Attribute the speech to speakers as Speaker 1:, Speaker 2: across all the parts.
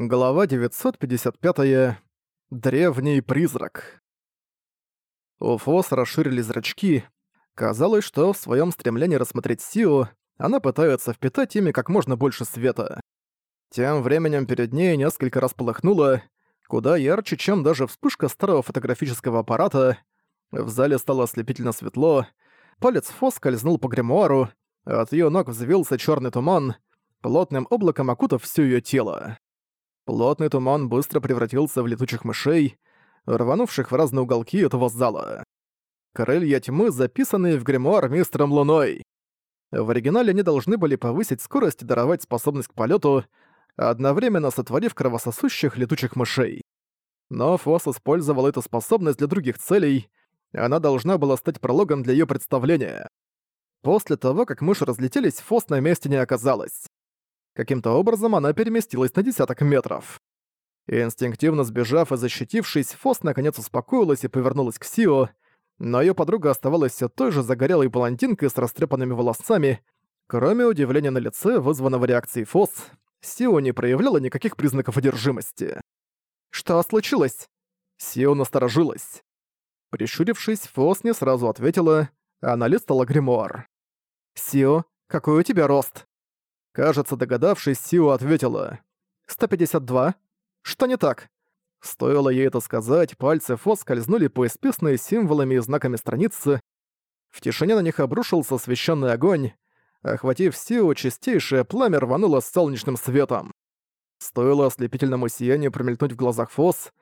Speaker 1: Глава 955. -я. Древний призрак. У Фос расширили зрачки. Казалось, что в своем стремлении рассмотреть Сио, она пытается впитать ими как можно больше света. Тем временем перед ней несколько раз полыхнуло, куда ярче, чем даже вспышка старого фотографического аппарата. В зале стало ослепительно светло. Палец Фос скользнул по гримуару, от ее ног взвился черный туман, плотным облаком окутав все ее тело. Плотный туман быстро превратился в летучих мышей, рванувших в разные уголки этого зала. Крылья тьмы, записанные в гримуар мистером Луной. В оригинале они должны были повысить скорость и даровать способность к полету, одновременно сотворив кровососущих летучих мышей. Но Фос использовал эту способность для других целей, она должна была стать прологом для ее представления. После того, как мыши разлетелись, Фос на месте не оказалась. Каким-то образом она переместилась на десяток метров. Инстинктивно сбежав и защитившись, Фос наконец успокоилась и повернулась к Сио, но ее подруга оставалась все той же загорелой блондинкой с растрепанными волосами. Кроме удивления на лице, вызванного реакцией Фос, Сио не проявляла никаких признаков одержимости. «Что случилось?» Сио насторожилась. Прищурившись, Фос не сразу ответила, а на лист гримуар. «Сио, какой у тебя рост?» Кажется, догадавшись, Сиу ответила. «152? Что не так?» Стоило ей это сказать, пальцы Фо скользнули по исписанной символами и знаками страницы. В тишине на них обрушился священный огонь. Охватив Сиу чистейшее пламя рвануло с солнечным светом. Стоило ослепительному сиянию промелькнуть в глазах Фос,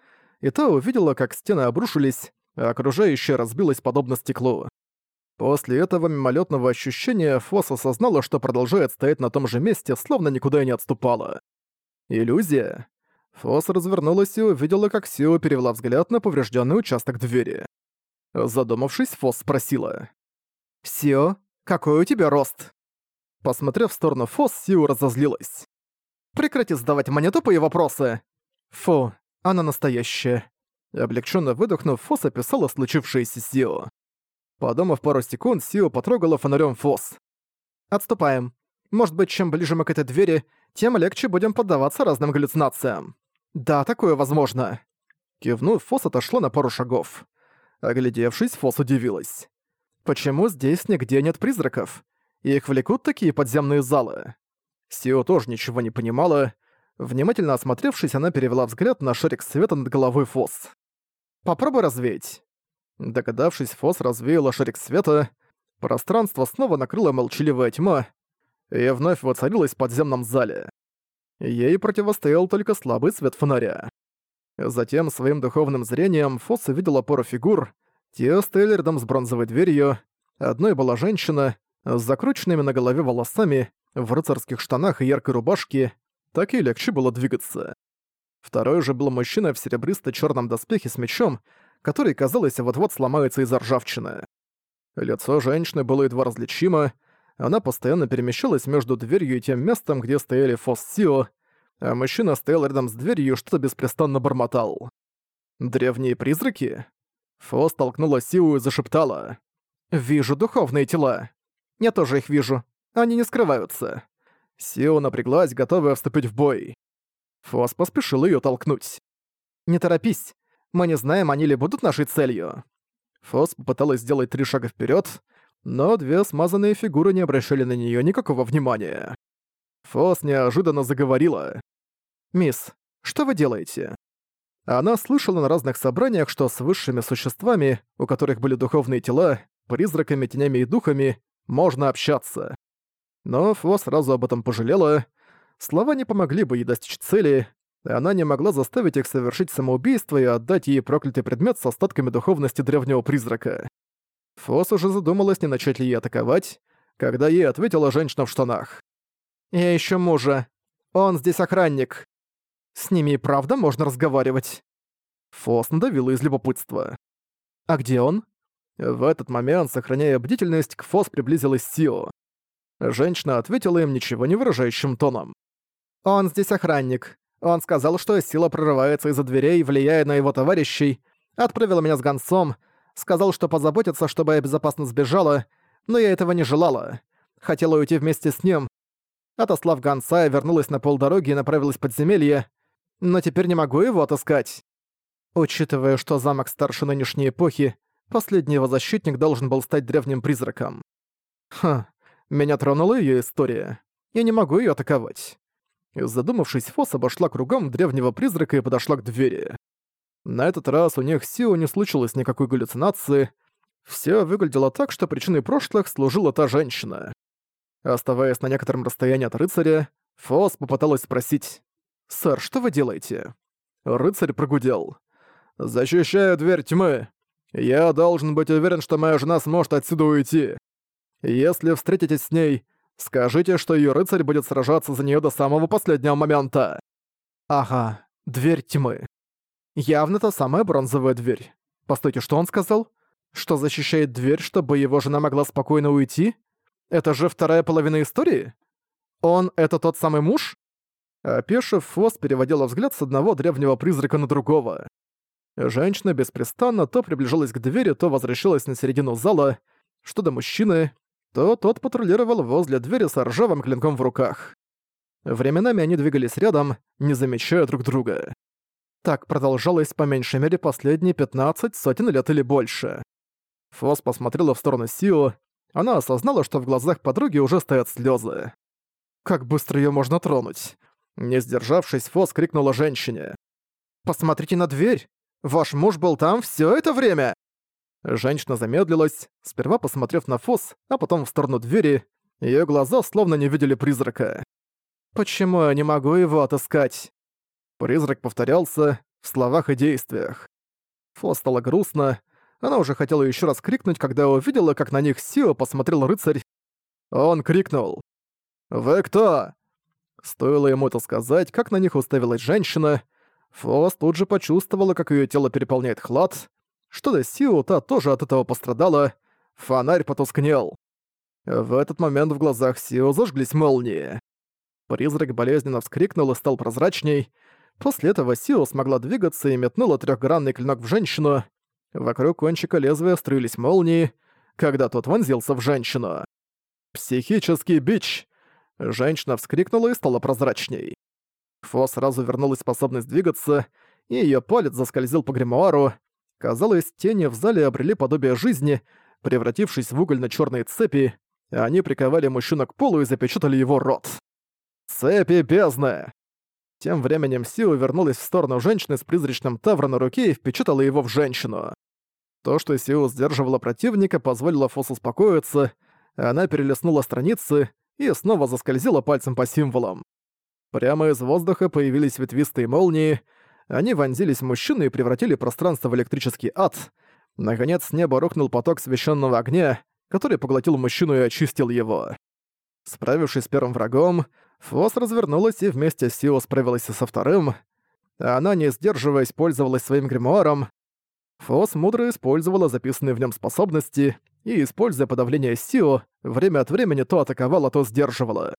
Speaker 1: и та увидела, как стены обрушились, а окружающее разбилось подобно стеклу. После этого мимолетного ощущения Фос осознала, что продолжает стоять на том же месте, словно никуда и не отступала. Иллюзия. Фос развернулась и увидела, как Сио перевела взгляд на поврежденный участок двери. Задумавшись, Фос спросила. «Сио, какой у тебя рост?» Посмотрев в сторону Фос, Сио разозлилась. «Прекрати задавать мне тупые вопросы!» «Фу, она настоящая». Облегченно выдохнув, Фос описала случившееся Сио. Подумав пару секунд, Сио потрогала фонарем фос. «Отступаем. Может быть, чем ближе мы к этой двери, тем легче будем поддаваться разным галлюцинациям. Да, такое возможно». Кивнув, Фос отошла на пару шагов. Оглядевшись, Фос удивилась. «Почему здесь нигде нет призраков? Их влекут такие подземные залы?» Сио тоже ничего не понимала. Внимательно осмотревшись, она перевела взгляд на шарик света над головой Фос. «Попробуй развеять». Догадавшись, Фос развеяла шарик света, пространство снова накрыло молчаливая тьма, и вновь воцарилась в подземном зале. Ей противостоял только слабый свет фонаря. Затем своим духовным зрением Фос увидела пару фигур, те стояли рядом с бронзовой дверью, одной была женщина с закрученными на голове волосами, в рыцарских штанах и яркой рубашке, так и легче было двигаться. Второй же был мужчина в серебристо-чёрном доспехе с мечом, который, казалось, вот-вот сломается из-за ржавчины. Лицо женщины было едва различимо, она постоянно перемещалась между дверью и тем местом, где стояли Фос Сио, а мужчина стоял рядом с дверью и что-то беспрестанно бормотал. «Древние призраки?» Фос толкнула Сиу и зашептала. «Вижу духовные тела. Я тоже их вижу. Они не скрываются». Сио напряглась, готовая вступить в бой. Фос поспешил ее толкнуть. «Не торопись мы не знаем, они ли будут нашей целью». Фос попыталась сделать три шага вперед, но две смазанные фигуры не обращали на нее никакого внимания. Фос неожиданно заговорила. «Мисс, что вы делаете?» Она слышала на разных собраниях, что с высшими существами, у которых были духовные тела, призраками, тенями и духами, можно общаться. Но Фо сразу об этом пожалела. Слова не помогли бы ей достичь цели, и она не могла заставить их совершить самоубийство и отдать ей проклятый предмет с остатками духовности древнего призрака. Фос уже задумалась, не начать ли ей атаковать, когда ей ответила женщина в штанах. «Я ищу мужа. Он здесь охранник. С ними и правда можно разговаривать?» Фос надавила из любопытства. «А где он?» В этот момент, сохраняя бдительность, к Фос приблизилась Сио. Женщина ответила им ничего не выражающим тоном. «Он здесь охранник. Он сказал, что сила прорывается из-за дверей, влияя на его товарищей, отправил меня с гонцом, сказал, что позаботится, чтобы я безопасно сбежала, но я этого не желала. Хотела уйти вместе с ним. Отослав гонца, я вернулась на полдороги и направилась в подземелье, но теперь не могу его отыскать. Учитывая, что замок старше нынешней эпохи, последний его защитник должен был стать древним призраком. Ха, меня тронула ее история. Я не могу ее атаковать. Задумавшись, Фос обошла кругом древнего призрака и подошла к двери. На этот раз у них сил не случилось никакой галлюцинации. Все выглядело так, что причиной прошлых служила та женщина. Оставаясь на некотором расстоянии от рыцаря, Фос попыталась спросить «Сэр, что вы делаете?» Рыцарь прогудел. «Защищаю дверь тьмы. Я должен быть уверен, что моя жена сможет отсюда уйти. Если встретитесь с ней, Скажите, что ее рыцарь будет сражаться за нее до самого последнего момента. Ага, дверь тьмы. Явно та самая бронзовая дверь. Постойте, что он сказал? Что защищает дверь, чтобы его жена могла спокойно уйти? Это же вторая половина истории? Он — это тот самый муж? Опешив, Фос переводила взгляд с одного древнего призрака на другого. Женщина беспрестанно то приближалась к двери, то возвращалась на середину зала. Что до мужчины, то тот патрулировал возле двери с ржавым клинком в руках. Временами они двигались рядом, не замечая друг друга. Так продолжалось по меньшей мере последние 15 сотен лет или больше. Фос посмотрела в сторону Сио, она осознала, что в глазах подруги уже стоят слезы. «Как быстро ее можно тронуть?» Не сдержавшись, Фос крикнула женщине. «Посмотрите на дверь! Ваш муж был там все это время!» Женщина замедлилась, сперва посмотрев на Фос, а потом в сторону двери. Ее глаза словно не видели призрака. «Почему я не могу его отыскать?» Призрак повторялся в словах и действиях. Фос стало грустно. Она уже хотела еще раз крикнуть, когда увидела, как на них Сио посмотрел рыцарь. Он крикнул. «Вы кто?» Стоило ему это сказать, как на них уставилась женщина. Фос тут же почувствовала, как ее тело переполняет хлад что до сил та тоже от этого пострадала, фонарь потускнел. В этот момент в глазах Сио зажглись молнии. Призрак болезненно вскрикнул и стал прозрачней. После этого Сио смогла двигаться и метнула трехгранный клинок в женщину. Вокруг кончика лезвия струились молнии, когда тот вонзился в женщину. «Психический бич!» Женщина вскрикнула и стала прозрачней. Фо сразу вернулась способность двигаться, и её палец заскользил по гримуару, Казалось, тени в зале обрели подобие жизни, превратившись в угольно-чёрные цепи, они приковали мужчину к полу и запечатали его рот. «Цепи бездны!» Тем временем Сио вернулась в сторону женщины с призрачным тавром на руке и впечатала его в женщину. То, что Сио сдерживала противника, позволило Фос успокоиться, она перелистнула страницы и снова заскользила пальцем по символам. Прямо из воздуха появились ветвистые молнии — они вонзились в мужчину и превратили пространство в электрический ад. Наконец, с неба рухнул поток священного огня, который поглотил мужчину и очистил его. Справившись с первым врагом, Фос развернулась и вместе с Сио справилась и со вторым. Она, не сдерживаясь, пользовалась своим гримуаром. Фос мудро использовала записанные в нем способности и, используя подавление Сио, время от времени то атаковала, то сдерживала.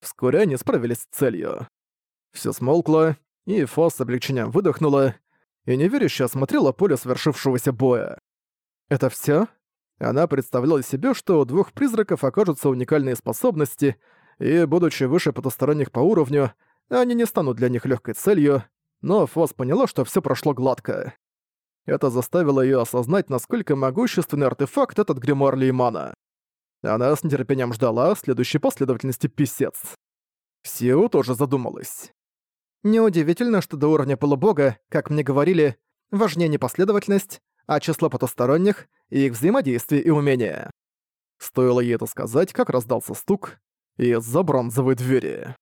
Speaker 1: Вскоре они справились с целью. Все смолкло, и Фо с облегчением выдохнула и неверяще осмотрела поле свершившегося боя. «Это всё?» Она представляла себе, что у двух призраков окажутся уникальные способности, и, будучи выше потусторонних по уровню, они не станут для них лёгкой целью, но Фос поняла, что всё прошло гладко. Это заставило её осознать, насколько могущественный артефакт этот гримуар Леймана. Она с нетерпением ждала следующей последовательности писец. Сиу тоже задумалась. Неудивительно, что до уровня полубога, как мне говорили, важнее не последовательность, а число потусторонних и их взаимодействие и умения. Стоило ей это сказать, как раздался стук из-за бронзовой двери.